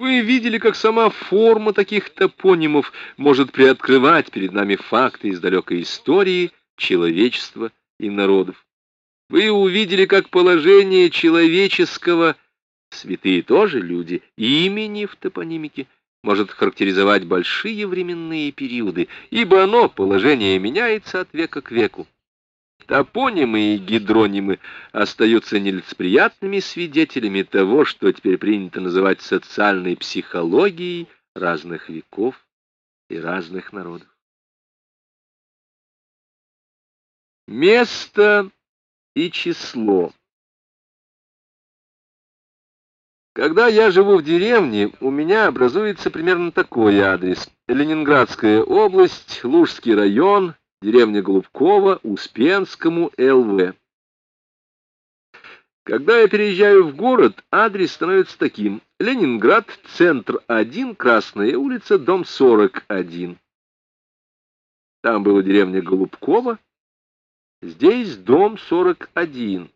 Вы видели, как сама форма таких топонимов может приоткрывать перед нами факты из далекой истории человечества и народов. Вы увидели, как положение человеческого, святые тоже люди, имени в топонимике, может характеризовать большие временные периоды, ибо оно, положение, меняется от века к веку. Топонимы и гидронимы остаются нелицеприятными свидетелями того, что теперь принято называть социальной психологией разных веков и разных народов. Место и число Когда я живу в деревне, у меня образуется примерно такой адрес. Ленинградская область, Лужский район, деревня Голубкова, Успенскому, ЛВ. Когда я переезжаю в город, адрес становится таким. Ленинград, центр 1, Красная улица, дом 41. Там была деревня Голубкова, здесь дом 41.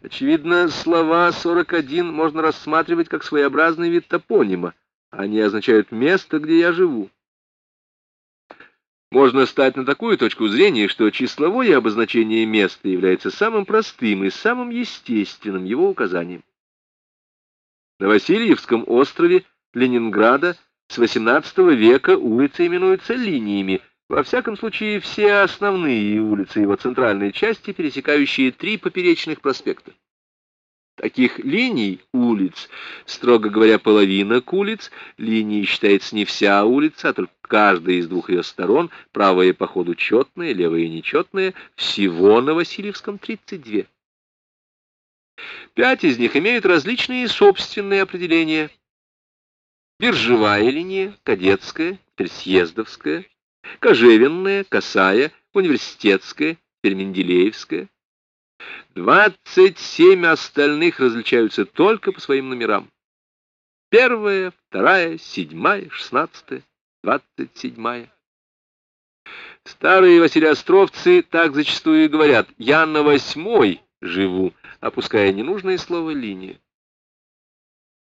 Очевидно, слова 41 можно рассматривать как своеобразный вид топонима. Они означают место, где я живу. Можно стать на такую точку зрения, что числовое обозначение места является самым простым и самым естественным его указанием. На Васильевском острове Ленинграда с XVIII века улицы именуются линиями. Во всяком случае, все основные улицы его центральной части, пересекающие три поперечных проспекта. Таких линий улиц, строго говоря, половина улиц, линией считается не вся улица, а только каждая из двух ее сторон, правая по ходу четная, левая нечетная, всего на Васильевском 32. Пять из них имеют различные собственные определения. Биржевая линия, кадетская, пересъездовская, кожевенная, косая, университетская, перменделеевская. Двадцать семь остальных различаются только по своим номерам. Первая, вторая, седьмая, шестнадцатая, двадцать седьмая. Старые василиостровцы так зачастую говорят «я на восьмой живу», опуская ненужное слово «линия».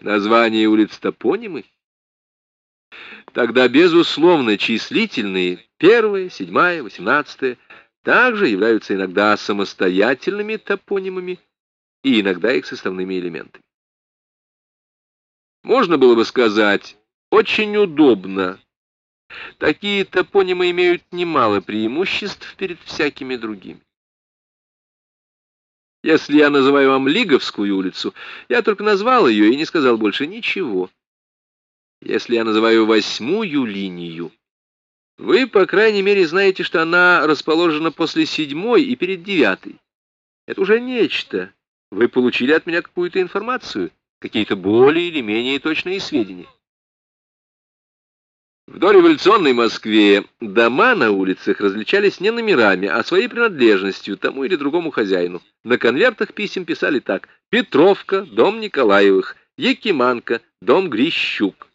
Название улиц топонимы. Тогда, безусловно, числительные первая, седьмая, восемнадцатая также являются иногда самостоятельными топонимами и иногда их составными элементами. Можно было бы сказать, очень удобно. Такие топонимы имеют немало преимуществ перед всякими другими. Если я называю вам Лиговскую улицу, я только назвал ее и не сказал больше ничего. Если я называю восьмую линию, вы, по крайней мере, знаете, что она расположена после седьмой и перед девятой. Это уже нечто. Вы получили от меня какую-то информацию, какие-то более или менее точные сведения. В дореволюционной Москве дома на улицах различались не номерами, а своей принадлежностью тому или другому хозяину. На конвертах писем писали так «Петровка, дом Николаевых», «Якиманка, дом Грищук».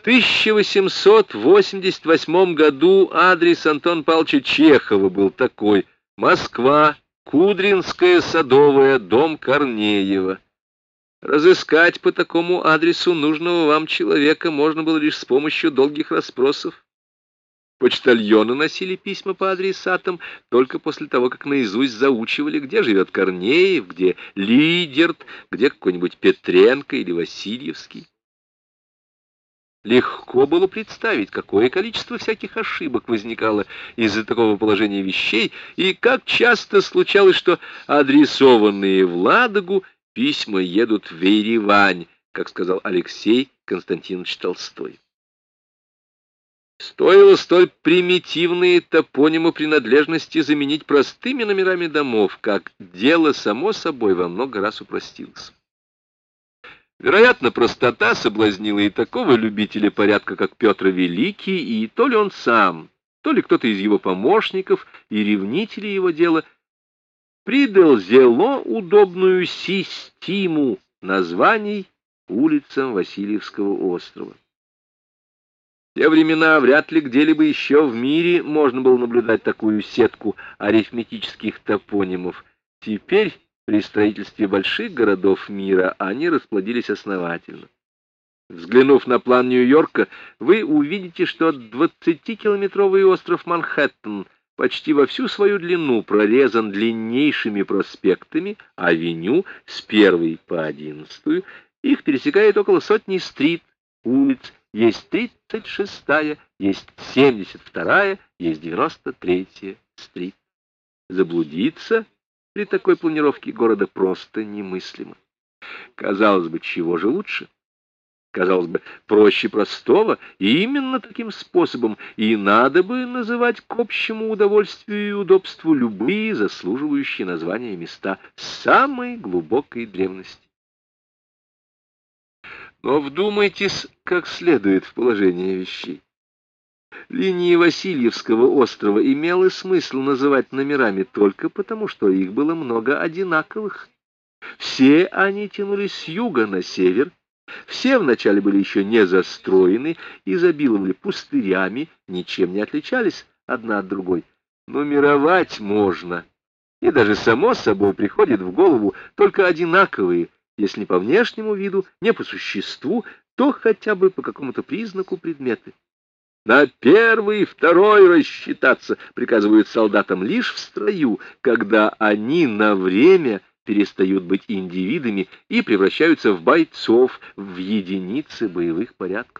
В 1888 году адрес Антон Павловича Чехова был такой «Москва, Кудринская, Садовая, дом Корнеева». Разыскать по такому адресу нужного вам человека можно было лишь с помощью долгих расспросов. Почтальоны носили письма по адресатам только после того, как наизусть заучивали, где живет Корнеев, где Лидерт, где какой-нибудь Петренко или Васильевский. Легко было представить, какое количество всяких ошибок возникало из-за такого положения вещей, и как часто случалось, что адресованные в Ладогу письма едут в Еревань, как сказал Алексей Константинович Толстой. Стоило столь примитивные топонимы принадлежности заменить простыми номерами домов, как дело само собой во много раз упростилось. Вероятно, простота соблазнила и такого любителя порядка, как Петр Великий, и то ли он сам, то ли кто-то из его помощников и ревнителей его дела придал зело удобную систему названий улицам Васильевского острова. В те времена вряд ли где-либо еще в мире можно было наблюдать такую сетку арифметических топонимов. Теперь При строительстве больших городов мира они расплодились основательно. Взглянув на план Нью-Йорка, вы увидите, что 20-километровый остров Манхэттен почти во всю свою длину прорезан длиннейшими проспектами, авеню с первой по одиннадцатую. Их пересекает около сотни стрит, улиц, есть 36-я, есть 72-я, есть 93-я стрит. Заблудиться при такой планировке города просто немыслимо. Казалось бы, чего же лучше? Казалось бы, проще простого, и именно таким способом и надо бы называть к общему удовольствию и удобству любые заслуживающие названия места самой глубокой древности. Но вдумайтесь как следует в положение вещей. Линии Васильевского острова имело смысл называть номерами только потому, что их было много одинаковых. Все они тянулись с юга на север, все вначале были еще не застроены, изобиловали пустырями, ничем не отличались одна от другой. Нумеровать можно, и даже само собой приходит в голову только одинаковые, если по внешнему виду, не по существу, то хотя бы по какому-то признаку предметы. На первый, второй рассчитаться приказывают солдатам лишь в строю, когда они на время перестают быть индивидами и превращаются в бойцов, в единицы боевых порядков.